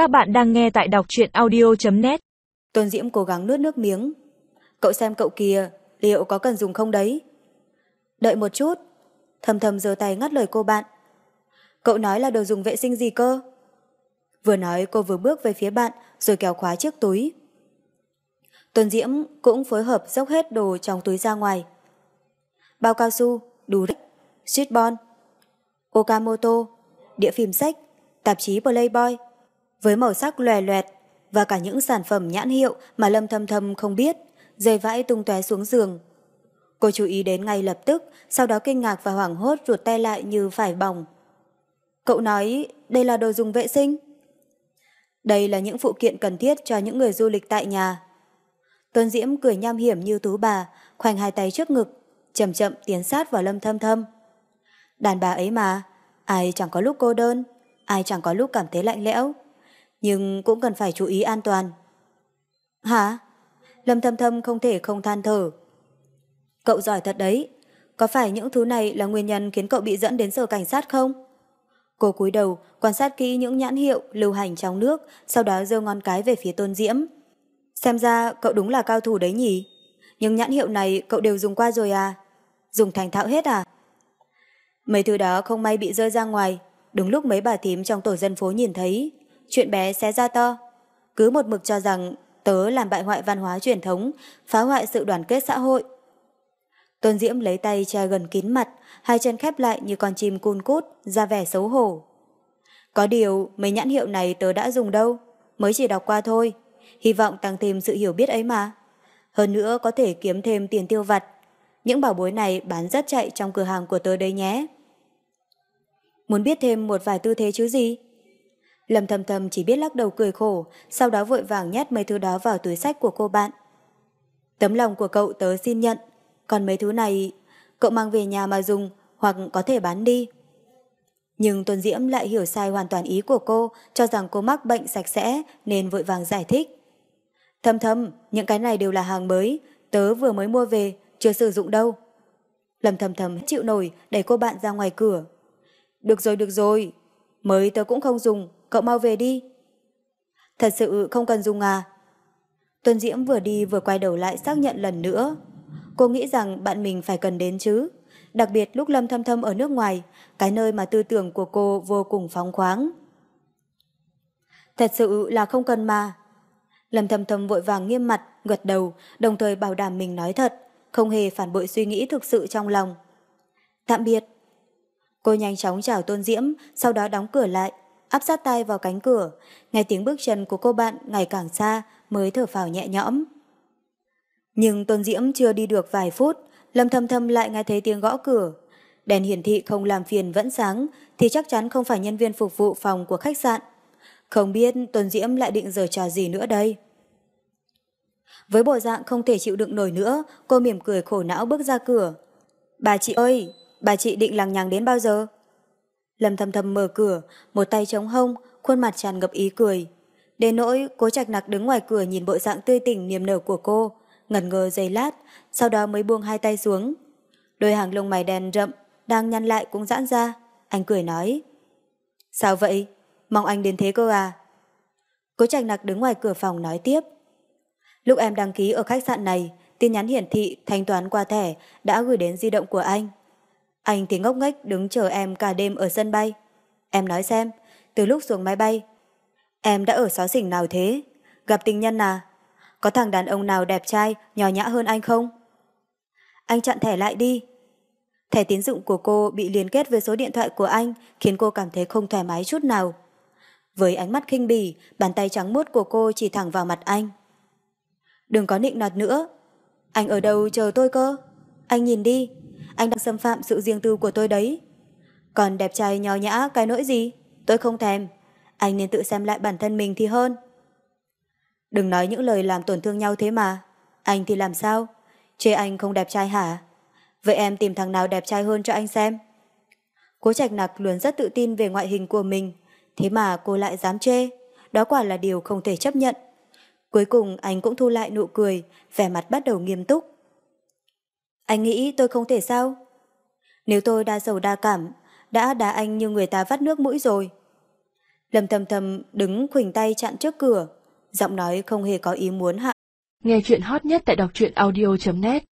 Các bạn đang nghe tại đọc truyện audio.net Tôn Diễm cố gắng nuốt nước miếng. Cậu xem cậu kìa, liệu có cần dùng không đấy? Đợi một chút. Thầm thầm giơ tay ngắt lời cô bạn. Cậu nói là đồ dùng vệ sinh gì cơ? Vừa nói cô vừa bước về phía bạn rồi kéo khóa chiếc túi. Tôn Diễm cũng phối hợp dốc hết đồ trong túi ra ngoài. Bao cao su, đủ rích, streetball, Okamoto, địa phim sách, tạp chí Playboy, với màu sắc lòe loẹt và cả những sản phẩm nhãn hiệu mà Lâm Thâm Thâm không biết, rơi vãi tung tóe xuống giường. Cô chú ý đến ngay lập tức, sau đó kinh ngạc và hoảng hốt ruột tay lại như phải bỏng. Cậu nói đây là đồ dùng vệ sinh. Đây là những phụ kiện cần thiết cho những người du lịch tại nhà. Tuân Diễm cười nham hiểm như tú bà, khoanh hai tay trước ngực, chậm chậm tiến sát vào Lâm Thâm Thâm. Đàn bà ấy mà, ai chẳng có lúc cô đơn, ai chẳng có lúc cảm thấy lạnh lẽo, nhưng cũng cần phải chú ý an toàn. Hả? Lâm Thâm Thâm không thể không than thở. Cậu giỏi thật đấy, có phải những thứ này là nguyên nhân khiến cậu bị dẫn đến sở cảnh sát không? Cô cúi đầu, quan sát kỹ những nhãn hiệu lưu hành trong nước, sau đó giơ ngón cái về phía tôn diễm. Xem ra cậu đúng là cao thủ đấy nhỉ? Nhưng nhãn hiệu này cậu đều dùng qua rồi à? Dùng thành thạo hết à? Mấy thứ đó không may bị rơi ra ngoài, đúng lúc mấy bà thím trong tổ dân phố nhìn thấy. Chuyện bé xé ra to. Cứ một mực cho rằng tớ làm bại hoại văn hóa truyền thống, phá hoại sự đoàn kết xã hội. Tôn Diễm lấy tay che gần kín mặt, hai chân khép lại như con chim cun cút, ra vẻ xấu hổ. Có điều, mấy nhãn hiệu này tớ đã dùng đâu, mới chỉ đọc qua thôi. Hy vọng tăng thêm sự hiểu biết ấy mà. Hơn nữa có thể kiếm thêm tiền tiêu vặt. Những bảo bối này bán rất chạy trong cửa hàng của tớ đây nhé. Muốn biết thêm một vài tư thế chứ gì? Lâm thầm thầm chỉ biết lắc đầu cười khổ, sau đó vội vàng nhét mấy thứ đó vào túi sách của cô bạn. Tấm lòng của cậu tớ xin nhận, còn mấy thứ này cậu mang về nhà mà dùng hoặc có thể bán đi. Nhưng Tuấn Diễm lại hiểu sai hoàn toàn ý của cô, cho rằng cô mắc bệnh sạch sẽ nên vội vàng giải thích. thầm thầm những cái này đều là hàng mới, tớ vừa mới mua về, chưa sử dụng đâu. Lâm thầm thầm chịu nổi, đẩy cô bạn ra ngoài cửa. Được rồi, được rồi, mới tớ cũng không dùng, cậu mau về đi. Thật sự không cần dùng à? Tuân Diễm vừa đi vừa quay đầu lại xác nhận lần nữa. Cô nghĩ rằng bạn mình phải cần đến chứ. Đặc biệt lúc Lâm Thâm Thâm ở nước ngoài, cái nơi mà tư tưởng của cô vô cùng phóng khoáng. Thật sự là không cần mà. Lâm Thâm Thâm vội vàng nghiêm mặt, gật đầu, đồng thời bảo đảm mình nói thật, không hề phản bội suy nghĩ thực sự trong lòng. Tạm biệt. Cô nhanh chóng chào Tôn Diễm, sau đó đóng cửa lại, áp sát tay vào cánh cửa, nghe tiếng bước chân của cô bạn ngày càng xa mới thở phào nhẹ nhõm. Nhưng Tôn Diễm chưa đi được vài phút, Lâm Thâm Thâm lại nghe thấy tiếng gõ cửa. Đèn hiển thị không làm phiền vẫn sáng thì chắc chắn không phải nhân viên phục vụ phòng của khách sạn. Không biết Tôn Diễm lại định giờ trò gì nữa đây. Với bộ dạng không thể chịu đựng nổi nữa, cô mỉm cười khổ não bước ra cửa. Bà chị ơi, bà chị định lằng nhằng đến bao giờ? Lâm thầm thầm mở cửa, một tay chống hông, khuôn mặt tràn ngập ý cười. Đến nỗi, cố trạch nặc đứng ngoài cửa nhìn bộ dạng tươi tỉnh niềm nở của cô, ngẩn ngơ giây lát, sau đó mới buông hai tay xuống. Đôi hàng lông mày đen rậm, đang nhăn lại cũng giãn ra. Anh cười nói. Sao vậy? Mong anh đến thế cơ à? Cố trạch nặc đứng ngoài cửa phòng nói tiếp. Lúc em đăng ký ở khách sạn này, tin nhắn hiển thị thanh toán qua thẻ đã gửi đến di động của anh. Anh thì ngốc nghếch đứng chờ em cả đêm ở sân bay. Em nói xem, từ lúc xuống máy bay, em đã ở xó xỉnh nào thế? Gặp tình nhân à? Có thằng đàn ông nào đẹp trai, nhỏ nhã hơn anh không? Anh chặn thẻ lại đi. Thẻ tín dụng của cô bị liên kết với số điện thoại của anh khiến cô cảm thấy không thoải mái chút nào. Với ánh mắt khinh bỉ, bàn tay trắng muốt của cô chỉ thẳng vào mặt anh. Đừng có nịnh nọt nữa. Anh ở đâu chờ tôi cơ? Anh nhìn đi, anh đang xâm phạm sự riêng tư của tôi đấy. Còn đẹp trai nhò nhã cái nỗi gì? Tôi không thèm. Anh nên tự xem lại bản thân mình thì hơn. Đừng nói những lời làm tổn thương nhau thế mà. Anh thì làm sao? Chê anh không đẹp trai hả? Vậy em tìm thằng nào đẹp trai hơn cho anh xem. Cố trạch nặc luôn rất tự tin về ngoại hình của mình. Thế mà cô lại dám chê. Đó quả là điều không thể chấp nhận. Cuối cùng anh cũng thu lại nụ cười, vẻ mặt bắt đầu nghiêm túc. Anh nghĩ tôi không thể sao? Nếu tôi đa sầu đa cảm, đã đá anh như người ta vắt nước mũi rồi. Lâm thầm thầm đứng khuỳnh tay chặn trước cửa, giọng nói không hề có ý muốn hạ. Nghe chuyện hot nhất tại đọc truyện audio.net